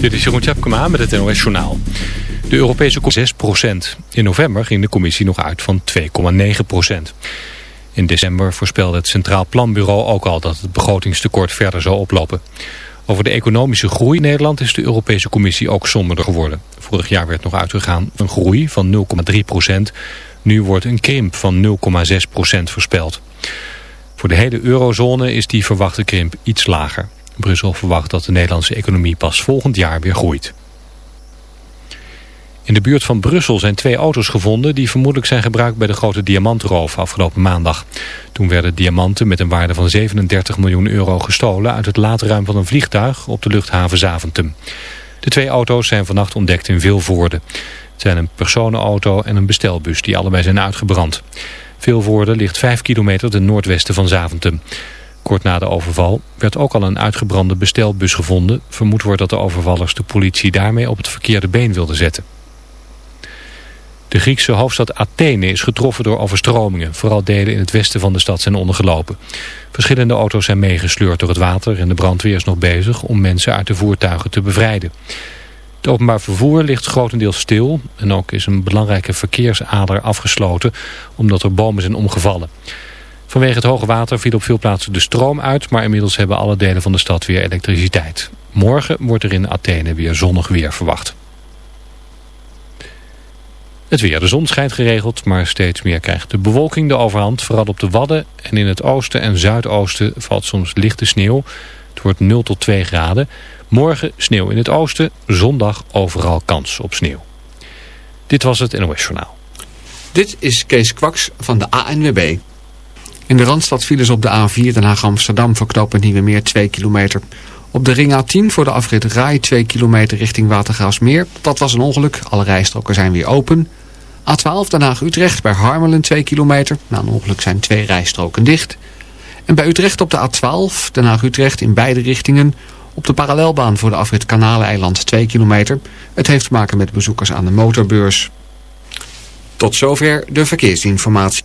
Dit is Jeroen Tjepkema met het NOS Journaal. De Europese Commissie 6% In november ging de commissie nog uit van 2,9% In december voorspelde het Centraal Planbureau ook al dat het begrotingstekort verder zou oplopen. Over de economische groei in Nederland is de Europese Commissie ook somberder geworden. Vorig jaar werd nog uitgegaan een groei van 0,3% Nu wordt een krimp van 0,6% voorspeld. Voor de hele eurozone is die verwachte krimp iets lager. Brussel verwacht dat de Nederlandse economie pas volgend jaar weer groeit. In de buurt van Brussel zijn twee auto's gevonden die vermoedelijk zijn gebruikt bij de grote diamantroof afgelopen maandag. Toen werden diamanten met een waarde van 37 miljoen euro gestolen uit het laadruim van een vliegtuig op de luchthaven Zaventem. De twee auto's zijn vannacht ontdekt in Vilvoorde. Het zijn een personenauto en een bestelbus die allebei zijn uitgebrand. Vilvoorde ligt 5 kilometer ten noordwesten van Zaventem. Kort na de overval werd ook al een uitgebrande bestelbus gevonden. Vermoed wordt dat de overvallers de politie daarmee op het verkeerde been wilden zetten. De Griekse hoofdstad Athene is getroffen door overstromingen. Vooral delen in het westen van de stad zijn ondergelopen. Verschillende auto's zijn meegesleurd door het water en de brandweer is nog bezig om mensen uit de voertuigen te bevrijden. Het openbaar vervoer ligt grotendeels stil en ook is een belangrijke verkeersader afgesloten omdat er bomen zijn omgevallen. Vanwege het hoge water viel op veel plaatsen de stroom uit, maar inmiddels hebben alle delen van de stad weer elektriciteit. Morgen wordt er in Athene weer zonnig weer verwacht. Het weer. De zon schijnt geregeld, maar steeds meer krijgt de bewolking de overhand. Vooral op de Wadden en in het oosten en zuidoosten valt soms lichte sneeuw. Het wordt 0 tot 2 graden. Morgen sneeuw in het oosten, zondag overal kans op sneeuw. Dit was het NOS Journaal. Dit is Kees Kwaks van de ANWB. In de Randstad ze op de A4 Den Haag-Amsterdam voor knooppunt Nieuwe Meer 2 kilometer. Op de ring A10 voor de afrit Rai 2 kilometer richting Watergraafsmeer. Dat was een ongeluk, alle rijstroken zijn weer open. A12 Den Haag-Utrecht bij Harmelen 2 kilometer. Na een ongeluk zijn twee rijstroken dicht. En bij Utrecht op de A12 Den Haag-Utrecht in beide richtingen... op de parallelbaan voor de afrit Kanaleiland 2 kilometer. Het heeft te maken met bezoekers aan de motorbeurs. Tot zover de verkeersinformatie.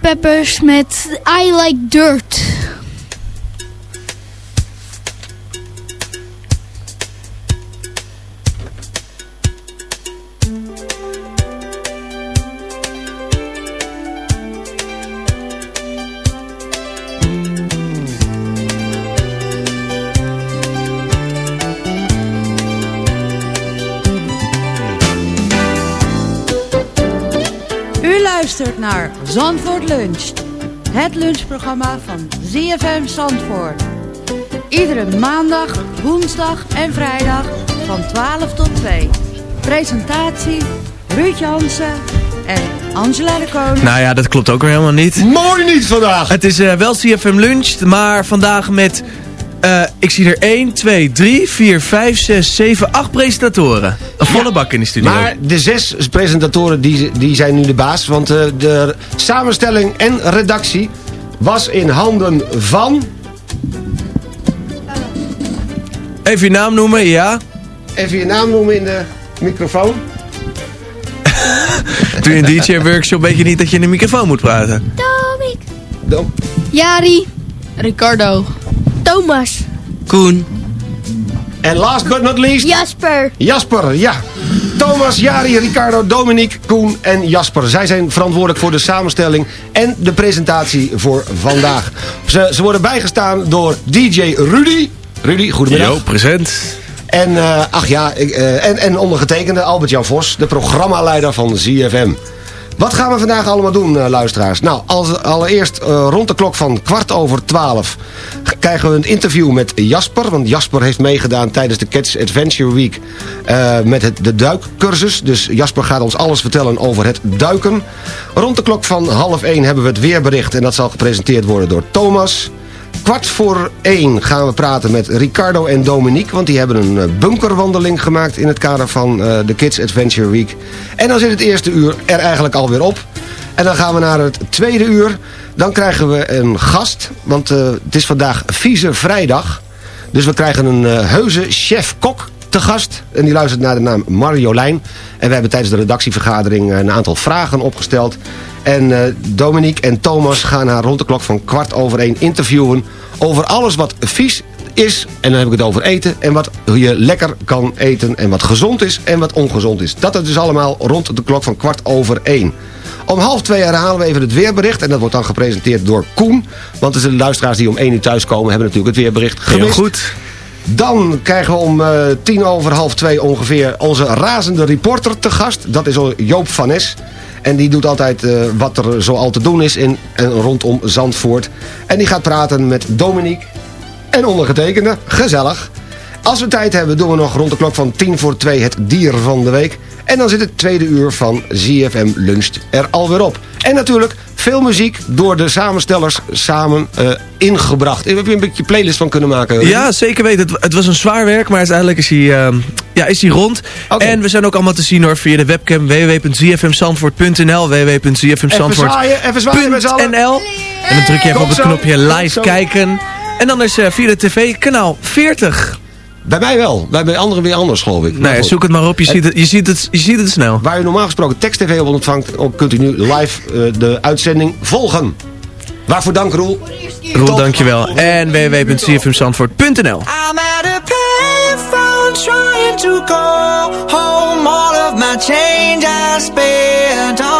Peppers met I Like Dirt. Luistert naar Zandvoort Luncht. Het lunchprogramma van ZFM Zandvoort. Iedere maandag, woensdag en vrijdag van 12 tot 2. Presentatie Ruud Jansen en Angela de Koning. Nou ja, dat klopt ook weer helemaal niet. Mooi niet vandaag. Het is eh, wel CFM Lunch, maar vandaag met... ik zie er 1, 2, 3, 4, 5, 6, 7, 8 presentatoren. Een volle bak in de studio. Maar de zes presentatoren die, die zijn nu de baas. Want eh, de samenstelling en redactie was in handen van... Even je naam noemen, ja. Even je naam noemen in de microfoon. Doe je een DJ-workshop weet je niet dat je in de microfoon moet praten. Dan- Jari. Ricardo. Thomas. Koen. En last but not least... Jasper. Jasper, ja. Thomas, Jari, Ricardo, Dominique, Koen en Jasper. Zij zijn verantwoordelijk voor de samenstelling en de presentatie voor vandaag. Ze, ze worden bijgestaan door DJ Rudy. Rudy, goedemiddag. Yo, present. En, eh, ach ja, ik, eh, en, en ondergetekende Albert-Jan Vos, de programmaleider van ZFM. Wat gaan we vandaag allemaal doen, eh, luisteraars? Nou, als, allereerst eh, rond de klok van kwart over twaalf... krijgen we een interview met Jasper. Want Jasper heeft meegedaan tijdens de Cats Adventure Week... eh, met het, de duikcursus. Dus Jasper gaat ons alles vertellen over het duiken. Rond de klok van half één hebben we het weerbericht... en dat zal gepresenteerd worden door Thomas... Kwart voor één gaan we praten met Ricardo en Dominique... want die hebben een eh, bunkerwandeling gemaakt... in het kader van eh, de Kids Adventure Week. En dan zit het eerste uur er eigenlijk alweer op. En dan gaan we naar het tweede uur. Dan krijgen we een gast, want eh, het is vandaag vieze vrijdag. Dus we krijgen een eh, heuse chef-kok te gast. En die luistert naar de naam Marjolein. En we hebben tijdens de redactievergadering eh, een aantal vragen opgesteld. En eh, Dominique en Thomas gaan haar rond de klok van kwart over één interviewen... over alles wat vies is, en dan heb ik het over eten... en wat je lekker kan eten en wat gezond is en wat ongezond is. Dat is dus allemaal rond de klok van kwart over één. Om half twee herhalen we even het weerbericht. En dat wordt dan gepresenteerd door Koen. Want de luisteraars die om één uur thuiskomen... hebben natuurlijk het weerbericht gemist. Heel goed. Dan krijgen we om eh, tien over half twee ongeveer onze razende reporter te gast. Dat is Joop van Nes. En die doet altijd eh, wat er zoal te doen is in en rondom Zandvoort. En die gaat praten met Dominique en ondergetekende. Gezellig. Als we tijd hebben doen we nog rond de klok van tien voor twee het dier van de week. En dan zit het tweede uur van ZFM Luncht er alweer op. En natuurlijk veel muziek door de samenstellers samen eh, ingebracht. Heb je een beetje playlist van kunnen maken? Ja, zeker weten. Het, het was een zwaar werk, maar uiteindelijk is hij, ehm, ja, is hij rond. En we zijn ook allemaal te zien hoor, via de webcam z'n allen. En dan druk je even op het knopje live kijken. En dan is eh, via de tv kanaal 40. Bij mij wel. Bij bij anderen weer anders, geloof ik. Nee, zoek het maar op. Je ziet het, je ziet het, je ziet het snel. Waar u normaal gesproken tekst-tv op ontvangt... kunt u nu live eh, de uitzending volgen. Waarvoor dank, Roel. Roel, dankjewel. En www.zfmzandvoort.nl I'm at a payphone trying to call home. All of my change I spent on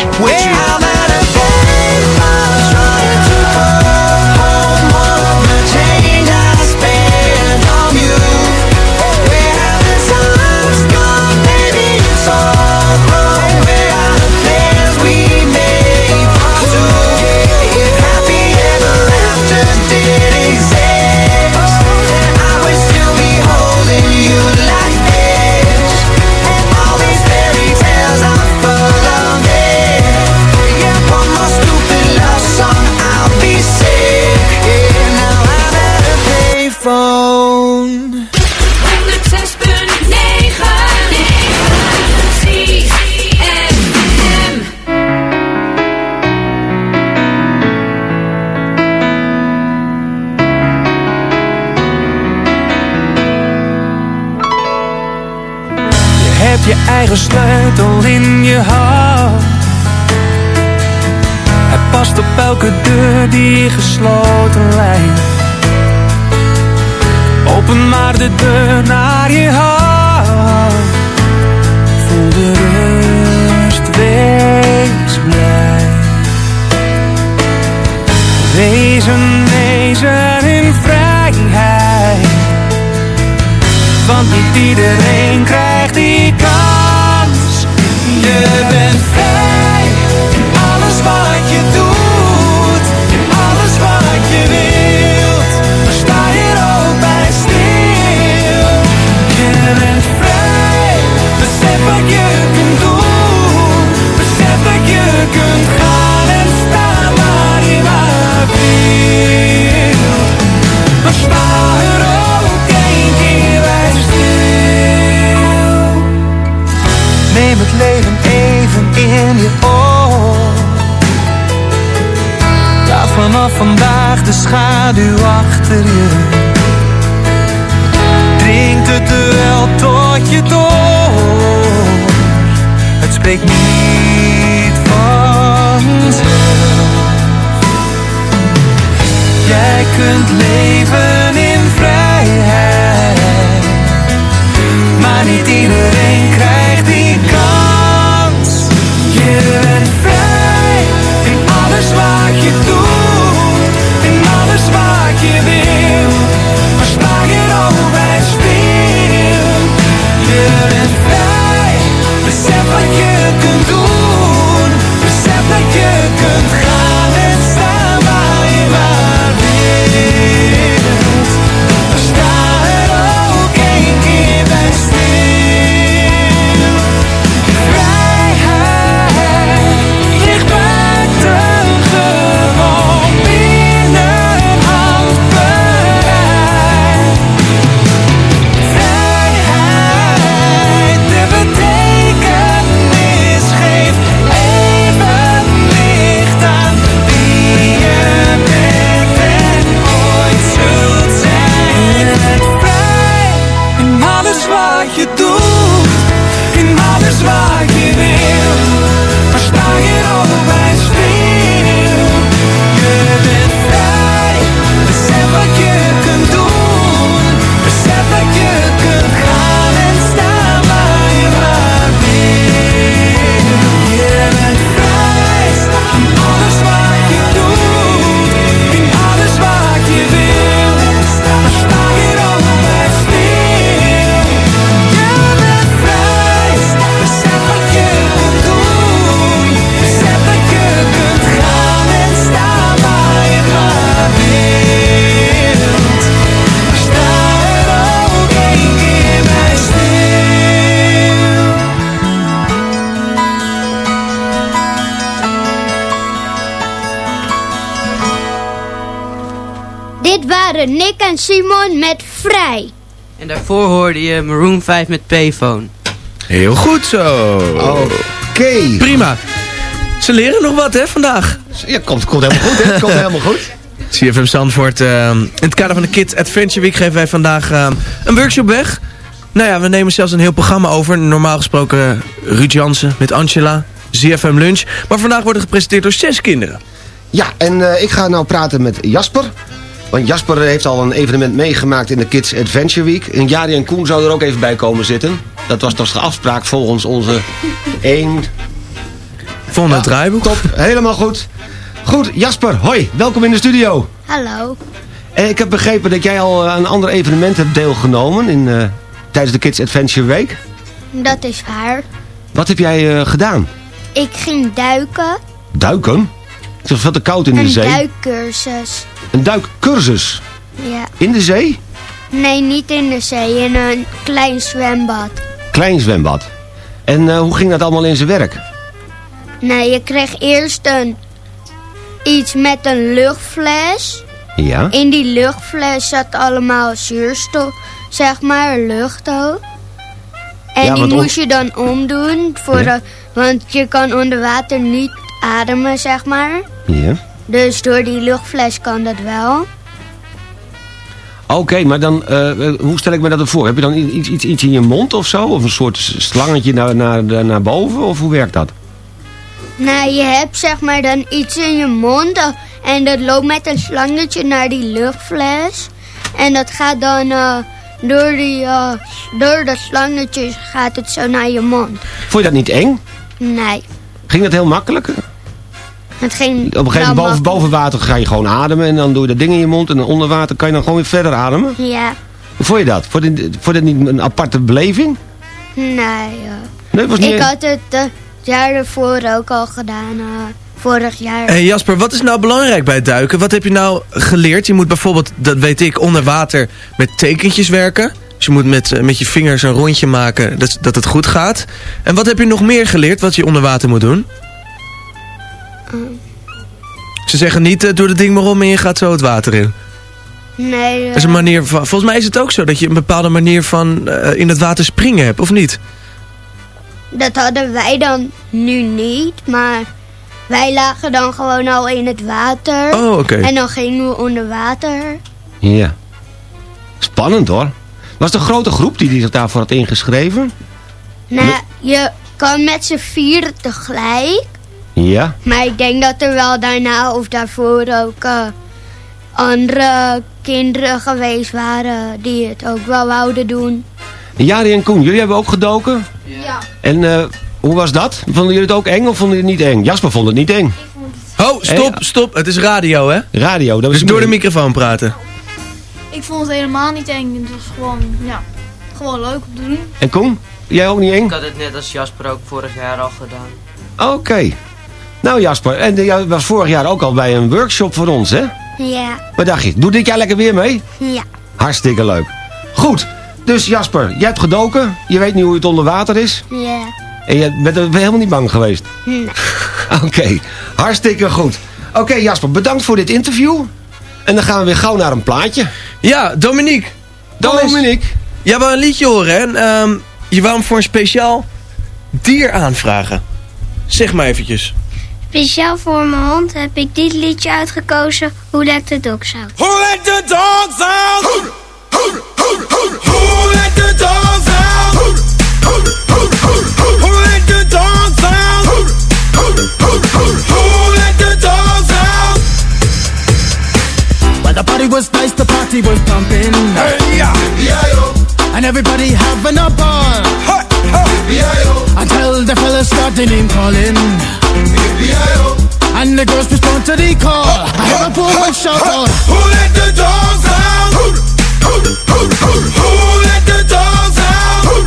with you. I'm eigen sleutel in je hand. Hij past op elke deur die gesloten lijkt. Open maar de deur naar je hart. Voel de rust, wees blij. Wezen, wezen in vrijheid. Want niet iedereen krijgt die kans. Je bent vrij in alles wat je doet, alles wat je wilt. Maar sta je er ook bij stil. Je bent vrij, besef wat je kunt doen. Besef dat je kunt gaan en staan waar je maar. Neem het leven even in je oor. Laat vanaf vandaag de schaduw achter je. Drinkt het wel tot je door. Het spreekt niet vanzelf. Jij kunt leven in vrijheid. Maar niet iedereen krijgt kans. Je bent vrij in alles wat je doet, je Maroon 5 met Payphone. Heel goed zo. Oké. Prima. Ze leren nog wat, hè, vandaag. Ja, komt, komt helemaal goed, hè? Komt helemaal goed. CFM Zandvoort. eh, in het kader van de Kids Adventure Week geven wij vandaag eh, een workshop weg. Nou ja, we nemen zelfs een heel programma over. Normaal gesproken eh, Ruud Jansen met Angela, ZFM Lunch. Maar vandaag wordt het gepresenteerd door zes kinderen. Ja, en eh, ik ga nou praten met Jasper. Want Jasper heeft al een evenement meegemaakt in de Kids Adventure Week. En Jari en Koen zouden er ook even bij komen zitten. Dat was toch de afspraak volgens onze 1... Volgende het draaiboek. Top, helemaal goed. Goed, Jasper, hoi, welkom in de studio. Hallo. En ik heb begrepen dat jij al aan een ander evenement hebt deelgenomen in, eh, tijdens de Kids Adventure Week. Dat is waar. Wat heb jij eh, gedaan? Ik ging duiken. Duiken? Het was veel te koud in de een zee. duikcursus. Een duikcursus? Ja. In de zee? Nee, niet in de zee. In een klein zwembad. Klein zwembad. En eh, hoe ging dat allemaal in zijn werk? Nee, je kreeg eerst een... Iets met een luchtfles. Ja. In die luchtfles zat allemaal zuurstof, zeg maar, lucht ook. En Ja, die moest je dan omdoen, voor Ja. de, want je kan onder water niet ademen, zeg maar. Ja. Dus door die luchtfles kan dat wel. Oké, maar dan, eh, hoe stel ik me dat voor? Heb je dan iets, iets, iets in je mond of zo? Of een soort slangetje naar, naar, naar boven? Of hoe werkt dat? Nou, je hebt zeg maar dan iets in je mond en dat loopt met een slangetje naar die luchtfles. En dat gaat dan eh, door, die, eh, door dat slangetje gaat het zo naar je mond. Vond je dat niet eng? Nee, Ging dat heel makkelijk? Op een gegeven moment boven, water ga je gewoon ademen. En dan doe je dat ding in je mond. En dan onder water kan je dan gewoon weer verder ademen. Ja, Hoe vond je dat? Vond je, vond je dat niet een aparte beleving? nee. Nee, het was niet Ik had het het jaar ervoor ook al gedaan, eh, vorig jaar. Hey Jasper, wat is nou belangrijk bij het duiken? Wat heb je nou geleerd? Je moet bijvoorbeeld, dat weet ik, onder water met tekentjes werken. Dus je moet met, eh, met je vingers een rondje maken dat, dat het goed gaat. En wat heb je nog meer geleerd wat je onder water moet doen? Ze zeggen niet, eh, doe dat ding maar om en je gaat zo het water in. Nee, Dat is een eh, manier van, volgens mij is het ook zo dat je een bepaalde manier van eh, in het water springen hebt, of niet? dat hadden wij dan nu niet, maar wij lagen dan gewoon al in het water. Oh, oké. En dan gingen we onder water. Ja. Spannend hoor. Was een grote groep die zich daarvoor had ingeschreven? Nou, je kan met z'n vieren tegelijk. Ja. Maar ik denk dat er wel daarna of daarvoor ook eh, andere kinderen geweest waren die het ook wel wouden doen. En Jari en Koen, jullie hebben ook gedoken? Ja. En eh, hoe was dat? Vonden jullie het ook eng of vonden jullie het niet eng? Jasper vond het niet eng. Oh, stop, stop. Het is radio, hè? Radio, dat was Dus door de microfoon praten. Ik vond het helemaal niet eng. Het was gewoon, ja, gewoon leuk om te doen. En Koen, jij ook niet eng? Ik had het net als Jasper ook vorig jaar al gedaan. Oké. Nou Jasper, en eh, jij was vorig jaar ook al bij een workshop voor ons, hè? Ja. Wat dacht je? Doe dit jaar lekker weer mee? Ja. Hartstikke leuk. Goed, dus Jasper, jij hebt gedoken. Je weet nu hoe het onder water is. Ja. En je bent er helemaal niet bang geweest. Nee. Oké, hartstikke goed. Oké Jasper, bedankt voor dit interview. En dan gaan we weer gauw naar een plaatje. Ja, Dominique. Dominique. Jij wou een liedje horen, hè? En, ehm, je wou hem voor een speciaal dier aanvragen. Zeg maar eventjes. Speciaal voor mijn hond heb ik dit liedje uitgekozen. Hoe lekt de dogs out? Who let the dogs out? Who let the dogs out? Who let the dogs out? Who let the dogs out? Well, the party was nice, the party was pumping. Hey, yeah. And everybody having a ball. Until the fellas started name calling. And the girls respond to the call. I hear a poor one shout out. Who let the dogs out? Who who, who, who, who let the dogs out? Who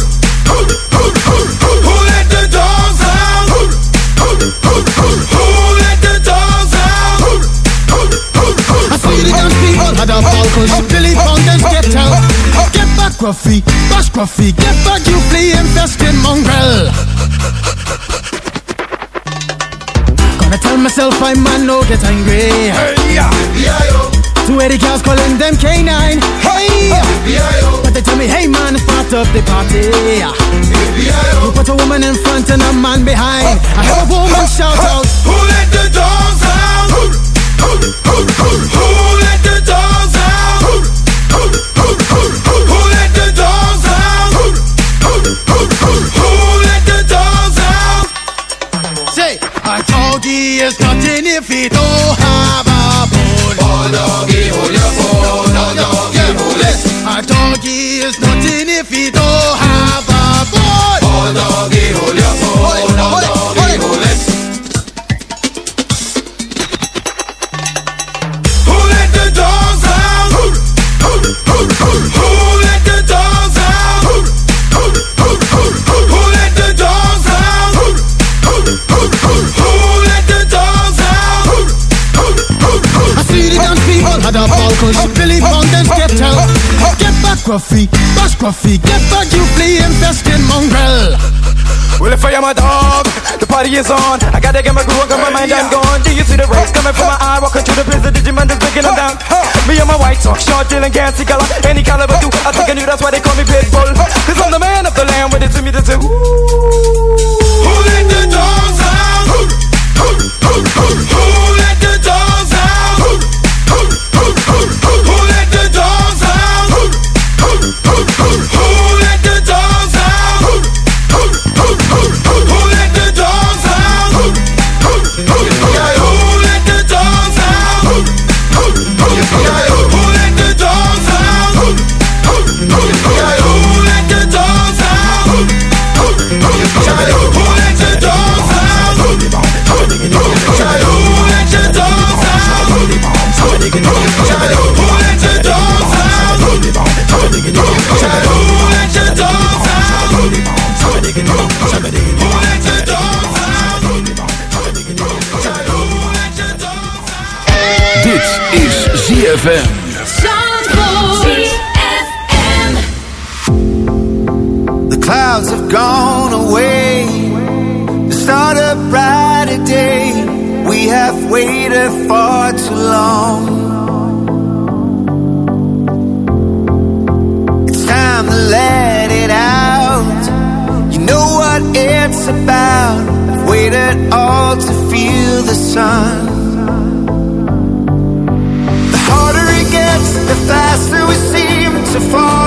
Who? Who? Who? Who let the dogs out? Who let the dogs out? I see the young people had a ball cause Billy Fountains get out. Get back, Gruffy, bash Gruffy, get back, you flea infested mongrel. Gonna tell myself I'm man no get angry. Hey, yeah. Two eighty girls calling them K9. Hey, but they tell me, hey man, start up the party. You put a woman in front and a man behind. I have a woman shout out, Who let the dogs out? Who, who, who, who, who let the doggy is nothing if he oh, don't have a bone. Oh, doggy, hold your bone. Oh, doggy, hold it. A doggy is nothing if he oh, don't have a bone. Oh, doggy, hold your bone. Oh, doggy, hold it. Who let the dogs out? Who, who, who, who, who Gruffy, bash Gruffy, get back, you flea infested mongrel. Well, if I am a dog, the party is on. I gotta get my groove on, got my mind, I'm gone. Do you see the rays coming from my eye? Walking through the prison, Digimon is breaking them down. Me and my white talk, short, dealing, gassy color, any caliber do. I think I knew that's why they call me Pitbull. Cause I'm the man of the land, with it to me to do. Who let the dogs out? Who, who, who, who, who let the dogs out? Who, who, The clouds have gone away to start a brighter day. We have waited far too long. It's time to let it out. You know what it's about. I've waited all to feel the sun. far.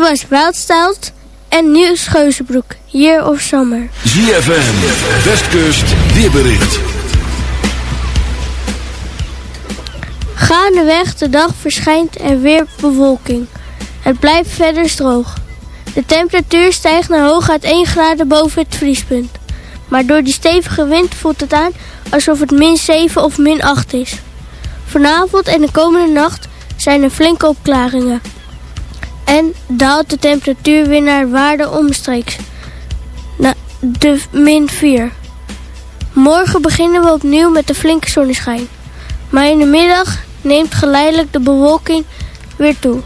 Was Wildstyled en Nieuws Geuzenbroek, Year of Summer. ZFM, Westkust, weerbericht. Gaandeweg de dag verschijnt er weer bewolking. Het blijft verder droog. De temperatuur stijgt naar hooguit 1 graden boven het vriespunt. Maar door die stevige wind voelt het aan alsof het min 7 of min 8 is. Vanavond en de komende nacht zijn er flinke opklaringen. En daalt de temperatuur weer naar waarde omstreeks. Na de min 4. Morgen beginnen we opnieuw met een flinke zonneschijn. Maar in de middag neemt geleidelijk de bewolking weer toe.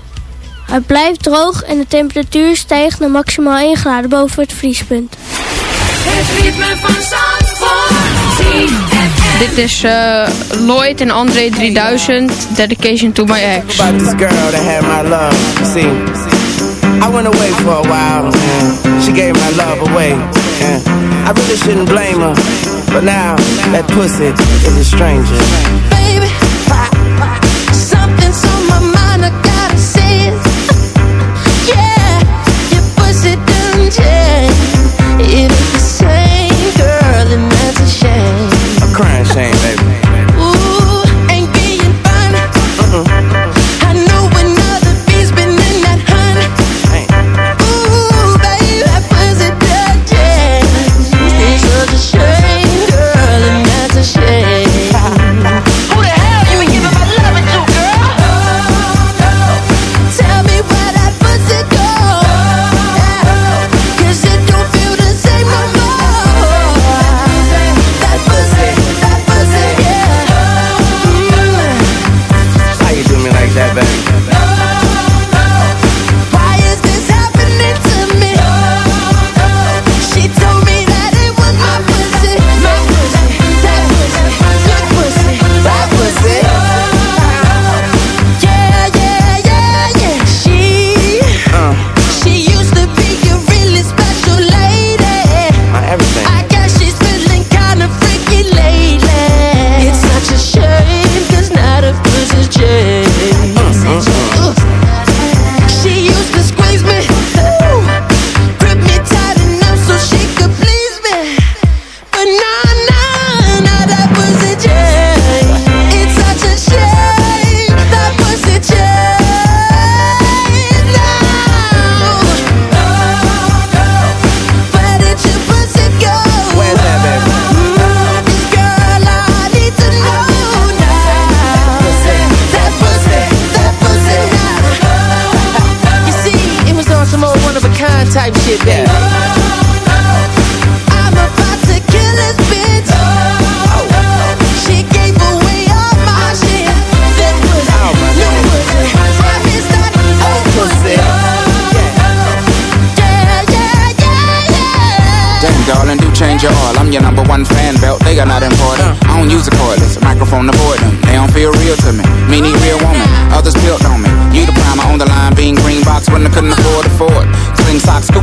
Het blijft droog en de temperatuur stijgt naar maximaal 1 graden boven het vriespunt. Het ritme van Zandvoort. Dit is eh, Lloyd en André 3000, Dedication to my ex. about this girl that had my love. See, I went away for a while. She gave my love away. I really shouldn't blame her. But now that pussy is a stranger.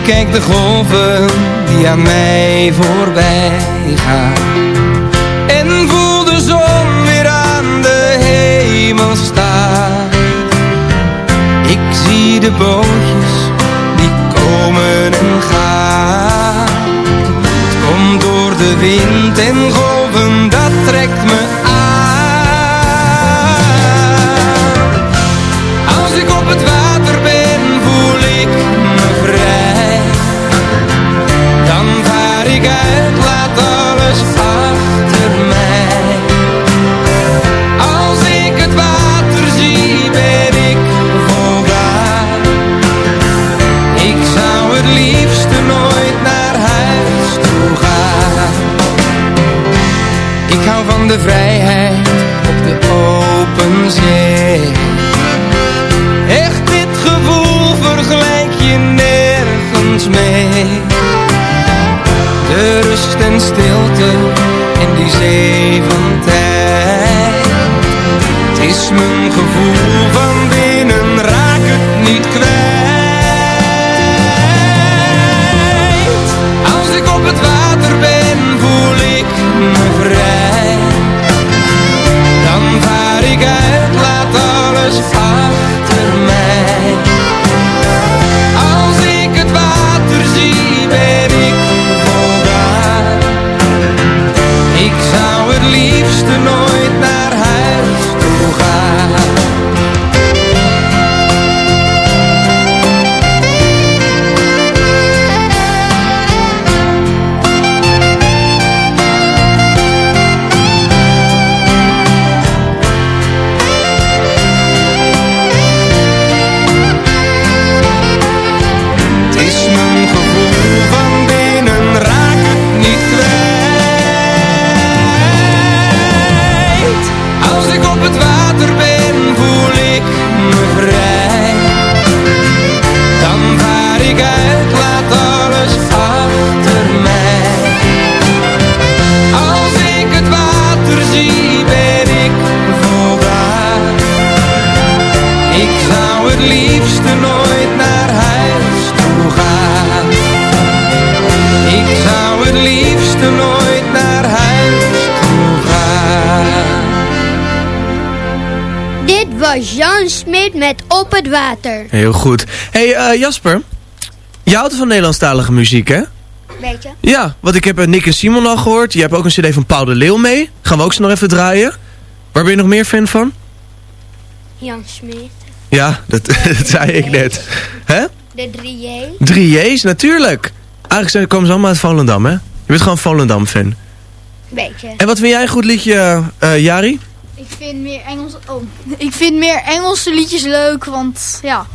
Bekeek de golven die aan mij voorbij gaan. En voel de zon weer aan de hemel staan. Ik zie de bootjes die komen en gaan. Het komt door de wind en golven, dat trekt me aan. De vrijheid op de open zee. Echt dit gevoel vergelijk je nergens mee. De rust en stilte in die zee van tijd. Het is mijn gevoel van binnen, raak het niet kwijt. Heel goed. hey, eh, Jasper. Je houdt van Nederlandstalige muziek, hè? Weet je? Ja, want ik heb eh, Nick en Simon al gehoord. Je hebt ook een cd van Paul de Leeuw mee. Gaan we ook zo nog even draaien. Waar ben je nog meer fan van? Jan Smit. Ja, dat, dat zei ik net. Hè? De 3J. 3J's, natuurlijk. Eigenlijk zijn, komen ze allemaal uit Volendam, hè? Je bent gewoon Volendam-fan. Weet je. En wat vind jij een goed liedje, eh, Jari? Ik vind meer Engels. Oh, ik vind meer Engelse liedjes leuk, want ja,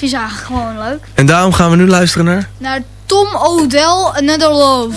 eigenlijk gewoon leuk. En daarom gaan we nu luisteren naar... Naar Tom Odell, Another Love.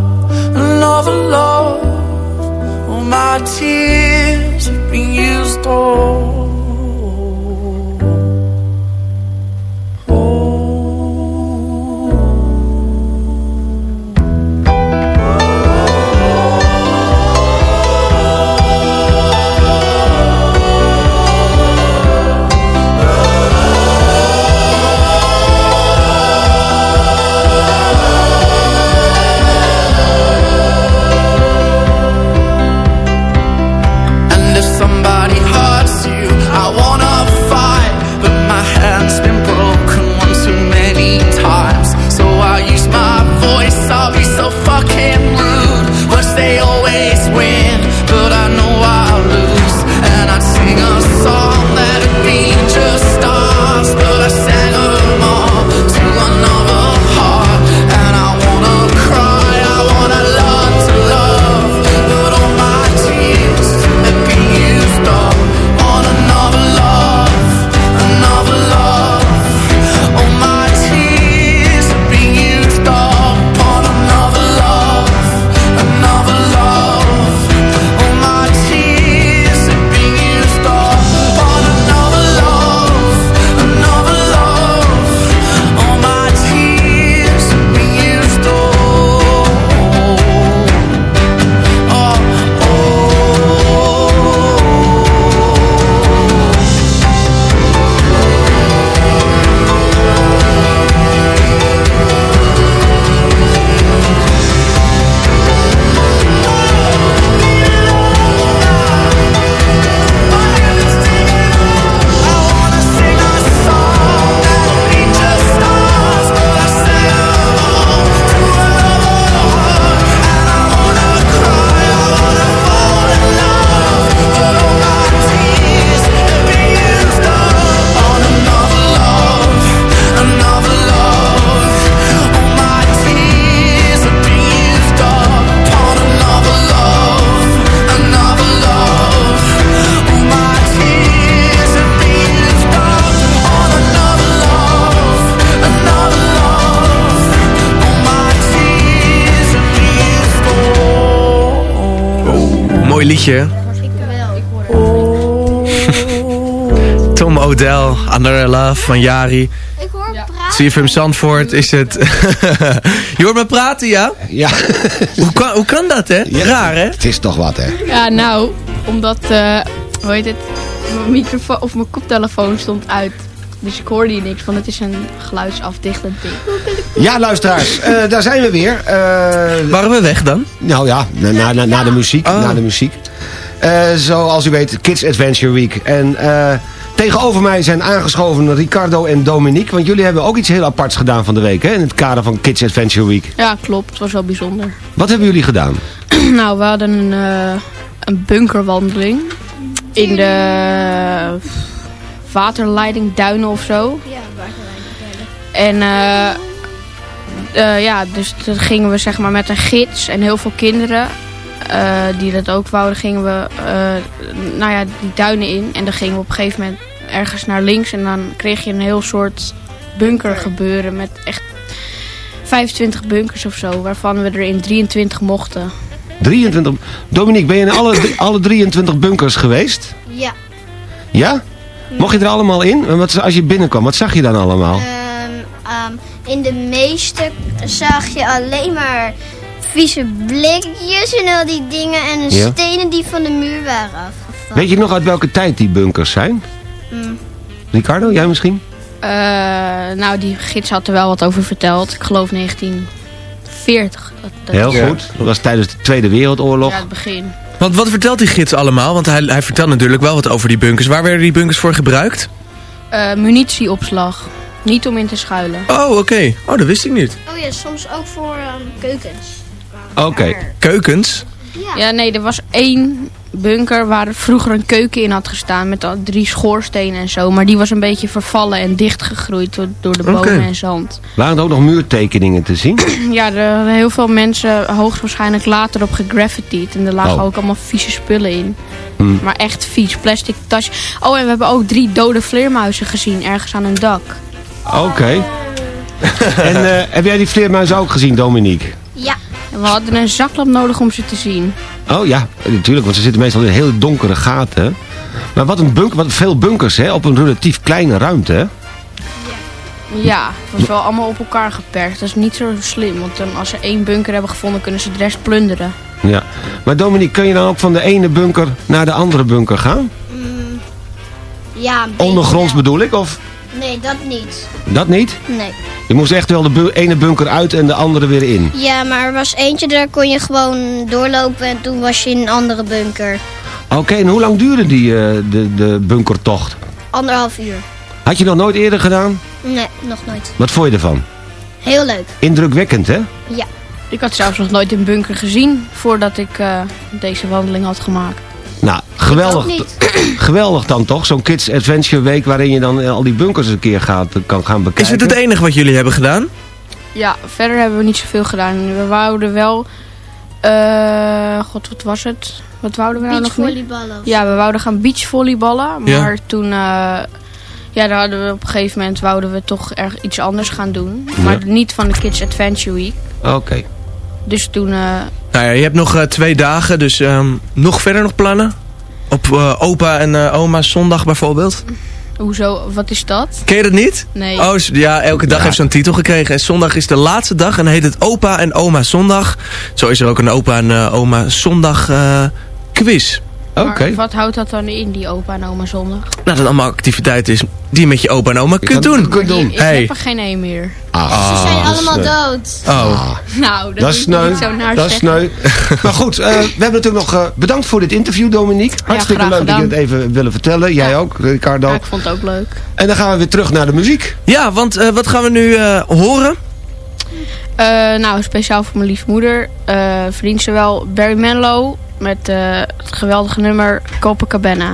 another love. All my tears have been used up. Liedje. Tom O'Dell, Another Love van Jari. Ik hoor CFM Zandvoort is het... je hoort me praten, ja? Ja. hoe, kan, hoe kan dat, hè? Raar, hè? Het is toch wat, hè? Ja, nou, omdat, eh hoe heet het, mijn microfoon of mijn koptelefoon stond uit. Dus ik hoorde hier niks, want het is een geluidsafdichtend ding. Ja, luisteraars, eh, daar zijn we weer. Eh, Waren we weg dan? Nou ja, na, na, na, na de muziek. Na de muziek. Eh, zoals u weet, Kids Adventure Week. En eh, tegenover mij zijn aangeschoven Ricardo en Dominique. Want jullie hebben ook iets heel aparts gedaan van de week, hè? In het kader van Kids Adventure Week. Ja, klopt. Het was wel bijzonder. Wat hebben jullie gedaan? nou, we hadden een, eh, een bunkerwandeling in de waterleiding Duinen of zo. Ja, En eh, eh, ja, dus dan gingen we zeg maar met een gids en heel veel kinderen eh, die dat ook wouden, gingen we eh, nou ja, die duinen in. En dan gingen we op een gegeven moment ergens naar links en dan kreeg je een heel soort bunker gebeuren met echt 25 bunkers of zo, waarvan we er in 23 mochten. 23. Dominique, ben je in alle, alle 23 bunkers geweest? Ja. Ja? Mocht je er allemaal in? En Wat, als je binnenkwam, wat zag je dan allemaal? Ehm, ehm, in de meeste zag je alleen maar vieze blikjes en al die dingen en de Ja. stenen die van de muur waren afgevallen. Weet je nog uit welke tijd die bunkers zijn? Mm. Ricardo, jij misschien? Eh, nou, die gids had er wel wat over verteld. Ik geloof 1940. Dat, dat Heel is- goed. Dat was tijdens de Tweede Wereldoorlog. Ja, het begin. Want wat vertelt die gids allemaal? Want hij, hij vertelt natuurlijk wel wat over die bunkers. Waar werden die bunkers voor gebruikt? Eh, munitieopslag. Niet om in te schuilen. Oh, oké. Oh, dat wist ik niet. Oh ja, soms ook voor ehm, keukens. Oké. Keukens? Ja. nee, er was één bunker waar vroeger een keuken in had gestaan met al drie schoorstenen en zo. Maar die was een beetje vervallen en dichtgegroeid door, door de bomen en zand. Waren er ook nog muurtekeningen te zien? Ja, er hadden heel veel mensen hoogstwaarschijnlijk later op gegraffitied. En er lagen Oh. ook allemaal vieze spullen in. Hmm. Maar echt vies, plastic tasjes. Oh, en we hebben ook drie dode vleermuizen gezien ergens aan een dak. Oké. en eh, heb jij die vleermuizen ook gezien, Dominique? En we hadden een zaklamp nodig om ze te zien. Oh ja, natuurlijk, want ze zitten meestal in hele donkere gaten. Maar wat een bunker, wat veel bunkers hè, op een relatief kleine ruimte. Hè? Ja, het was wel allemaal op elkaar geperkt. Dat is niet zo slim, want dan, als ze één bunker hebben gevonden, kunnen ze de rest plunderen. Ja. Maar Dominique, kun je dan ook van de ene bunker naar de andere bunker gaan? Mm, ja, Ondergronds wel. bedoel ik, of Nee, dat niet. dat niet? Nee. Je moest echt wel de bu- ene bunker uit en de andere weer in. Ja, maar er was eentje, daar kon je gewoon doorlopen en toen was je in een andere bunker. Oké, en hoe lang duurde die eh, de, de bunkertocht? Anderhalf uur. Had je nog nooit eerder gedaan? Nee, nog nooit. Wat vond je ervan? Heel leuk. Indrukwekkend, hè? Ja. Ik had zelfs nog nooit een bunker gezien voordat ik eh, deze wandeling had gemaakt. Nou, geweldig, geweldig dan toch? Zo'n Kids Adventure Week waarin je dan eh, al die bunkers een keer gaat, kan gaan bekijken. Is het het enige wat jullie hebben gedaan? Ja, verder hebben we niet zoveel gedaan. We wouden wel... eh, God, wat was het? Wat wouden we nou nog meer? Beachvolleyballen Ja, we wouden gaan beachvolleyballen. Ja. Maar toen... eh, ja, daar hadden we op een gegeven moment wouden we toch erg iets anders gaan doen. Ja. Maar niet van de Kids Adventure Week. Oké. Dus toen... eh, Nou ja, je hebt nog eh, twee dagen, dus ehm, nog verder nog plannen? Op eh, opa en eh, oma's zondag bijvoorbeeld? hoezo, wat is dat? Ken je dat niet? Nee. Oh, ja, elke dag heeft zo'n titel gekregen. En zondag is de laatste dag en dan heet het opa en oma zondag. Zo is er ook een opa en eh, oma zondag eh, quiz. Maar wat houdt dat dan in, die opa en oma zondag? Nou, dat allemaal activiteiten is die je met je opa en oma kunt doen. kunt doen. Ik Hey. heb er geen één meer. Ah, Ze zijn is, allemaal eh, dood. Oh. Nou, dat, Dat is sneu. niet zo naar Dat is sneu. maar goed, eh, we hebben natuurlijk nog... eh, bedankt voor dit interview, Dominique. Hartstikke leuk dat je het even willen vertellen. Jij ook, Ricardo. Ja, ik vond het ook leuk. En dan gaan we weer terug naar de muziek. Ja, want eh, wat gaan we nu eh, horen? Eh, nou, speciaal voor mijn liefmoeder eh verdient ze wel Barry Manilow met eh, het geweldige nummer Copacabana.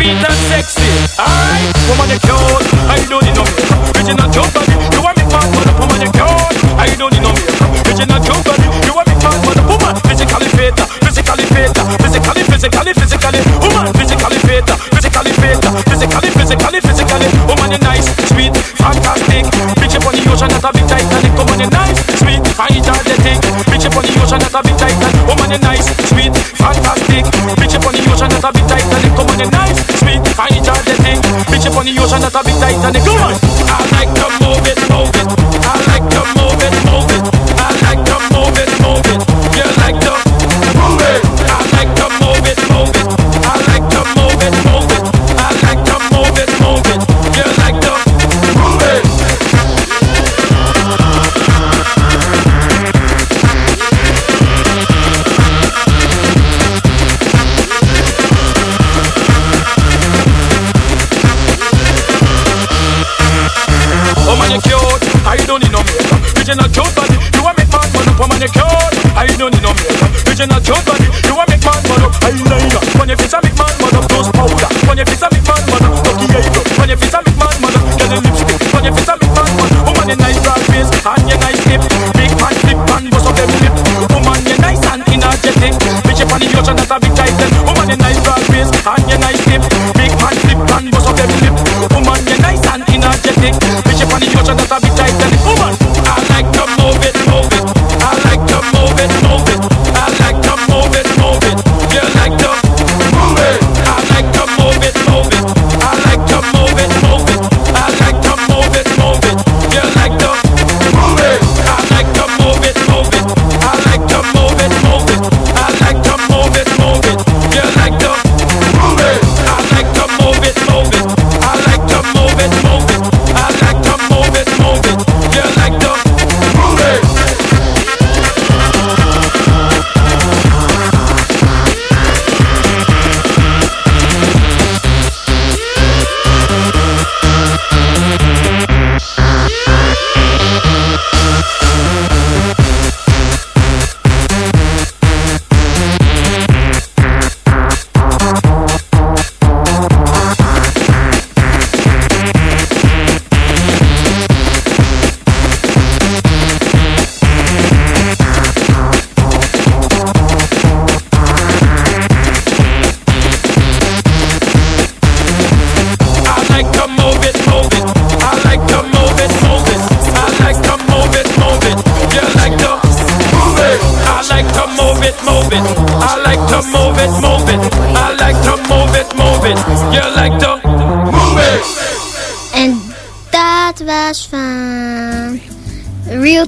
sweet and sexy. Alright, woman you cute, I don't need no makeup. Original cute body, you want me man, but woman you cute, I don't need no makeup. Original cute body, you want me man, but woman physically fit, physically fit, physically, physically, physically, woman physically fit, physically fit, physically, physically, physically, woman you nice, sweet, fantastic. Bitch up on the ocean, that's a big Titanic. Woman you nice, sweet, fantastic. Bitch up on the ocean, that's a big Titanic. Woman you nice, sweet, fantastic. Bitch up on the ocean, that's a big Titanic. You nice, sweet, fantastic. Bitch up on the ocean, that's a big Titanic. Come on, I like to move it, move. I like to move.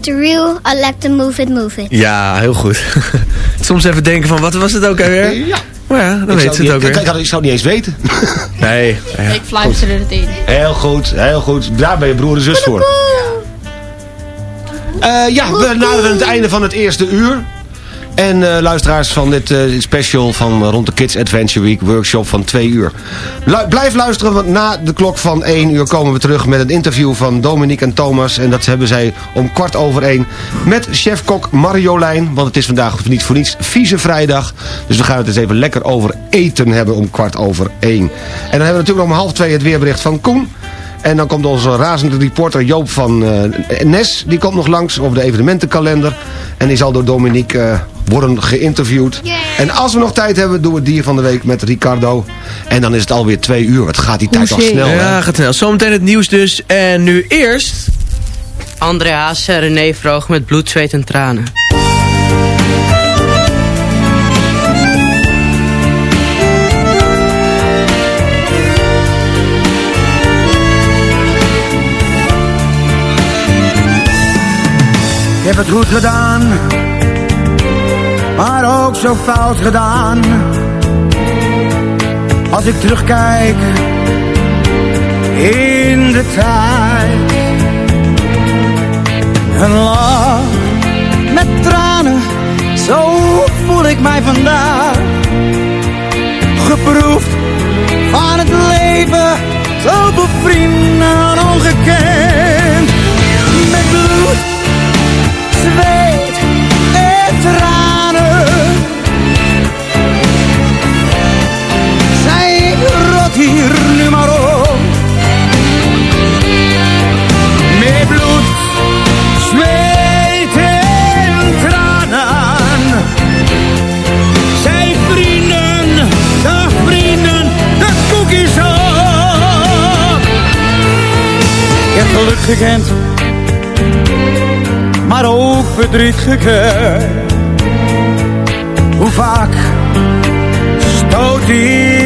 Real to Real, I like to move it, move it. Ja, heel goed. Soms even denken van, wat was het ook alweer? Ja. Maar ja, dan Ik weet ze het ook weer. Ik, zou het niet eens weten. Nee. ja. Ik fluisterde het in. Heel goed, heel goed. Daar ben je broer en zus voor. Eh, ja, we naderen het einde van het eerste uur. En eh, luisteraars van dit eh, special van eh, rond de Kids Adventure Week workshop van twee uur. Lu- blijf luisteren, want na de klok van één uur komen we terug met een interview van Dominique en Thomas. En dat hebben zij om kwart over één met chefkok Marjolein. Want het is vandaag niet voor niets vieze vrijdag. Dus we gaan het eens even lekker over eten hebben om kwart over één. En dan hebben we natuurlijk om half twee het weerbericht van Koen. En dan komt onze razende reporter Joop van eh, Nes. Die komt nog langs over de evenementenkalender. En die zal door Dominique eh, worden geïnterviewd. En als we nog tijd hebben, doen we het dier van de week met Ricardo. En dan is het alweer twee uur. Wat gaat die tijd al snel, hè? Ja, gaat snel. Zometeen het nieuws dus. En nu eerst... André en René Vroog met bloed, zweet en tranen. Ik heb het goed gedaan, maar ook zo fout gedaan. Als ik terugkijk in de tijd. Een lach met tranen, zo voel ik mij vandaag. Geproefd van het leven, zo bevriend en ongekend. Met bloed Hier nu maar op. Met bloed, zweet en tranen. Zij vrienden, dag vrienden, de koek is op. Ik heb geluk gekend, maar ook verdriet gekend. Hoe vaak stoot die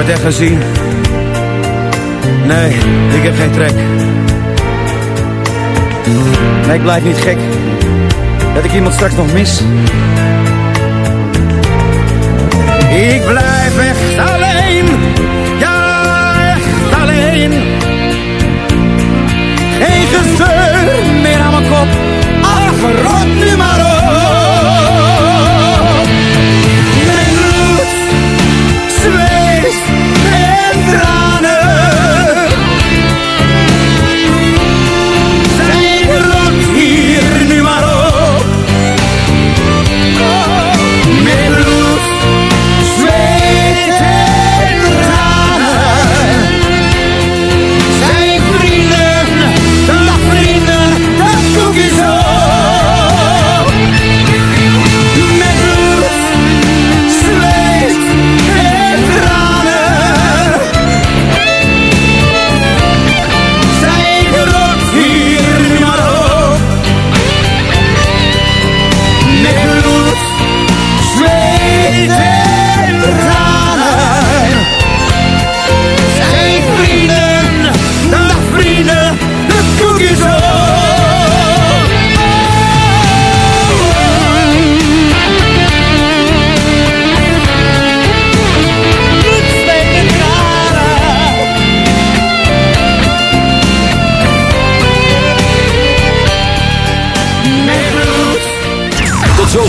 het echt gezien. Nee, ik heb geen trek. Nee, ik blijf niet gek. Dat ik iemand straks nog mis.